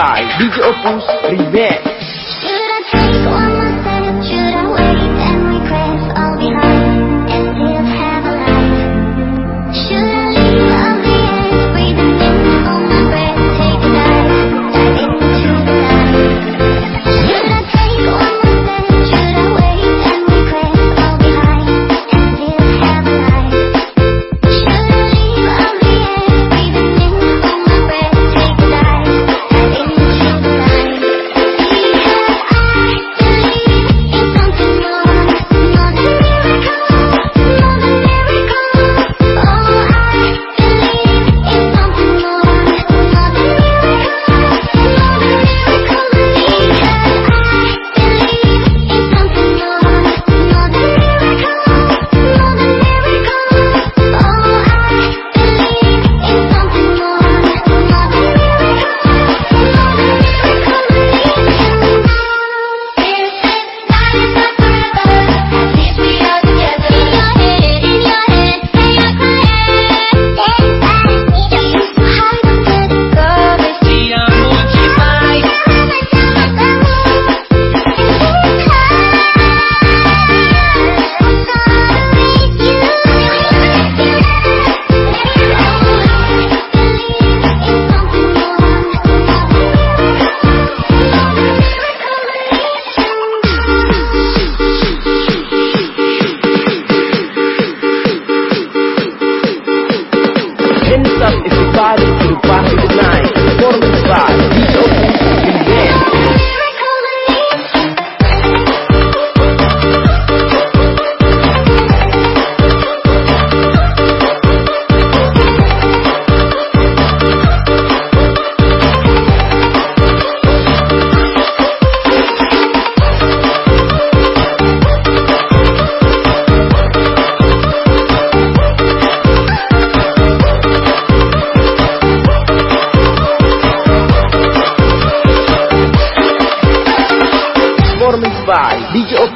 by DJ Opus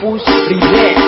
Opus Remix